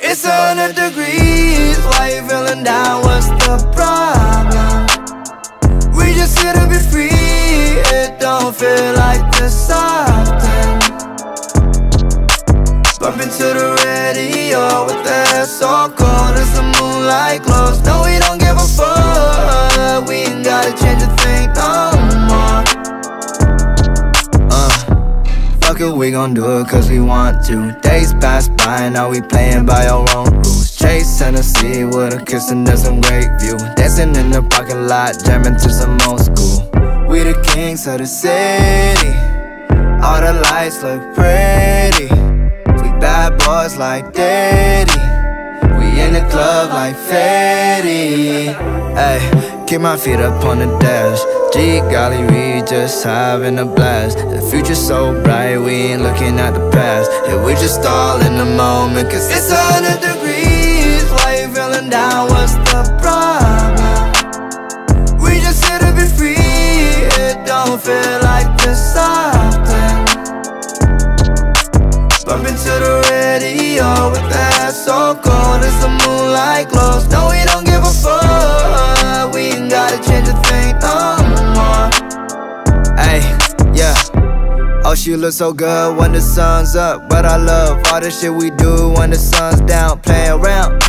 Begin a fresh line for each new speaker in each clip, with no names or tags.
it's a hundred degrees. Why you feeling down? What's the problem? We just here to be free. It don't feel like this often. Bump into the radio with the so cold as the moonlight glows. No, we gon' do it cause we want to. Days pass by, and now we playing by our own rules. Chase Tennessee with a kiss and there's some great view. Dancing in the parking lot, jamming to some old school. We the kings of the city. All the lights look pretty. We bad boys like Daddy. We in the club like Fetty. Ay, keep my feet up on the dash. G golly, we just having a blast. The future's so bright, we ain't looking at the past. Yeah, we just all in the moment, cause it's a hundred degrees. Why you feeling down? What's the problem? We just here to be free. It don't feel like this often. Bump into the radio with that yeah. Oh, she looks so good when the sun's up. But I love all the shit we do when the sun's down. Playing around.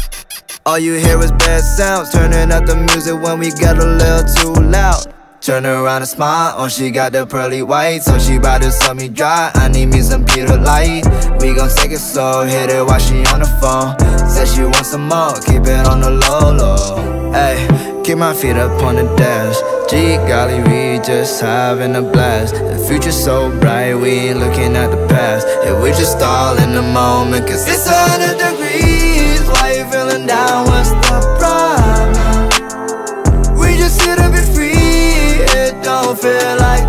All you hear is bad sounds. Turning up the music when we get a little too loud. Turn around and smile, oh she got the pearly white So she bout to sell me dry, I need me some Peter Light We gon' take it slow, hit it while she on the phone Said she wants some more, keep it on the low low Hey, keep my feet up on the dash. G golly, we just having a blast. The future's so bright, we ain't looking at the past. Yeah, we just all in the moment Cause it's hundred degrees. Why you feeling down, what's the problem? We just here to be free. It don't feel like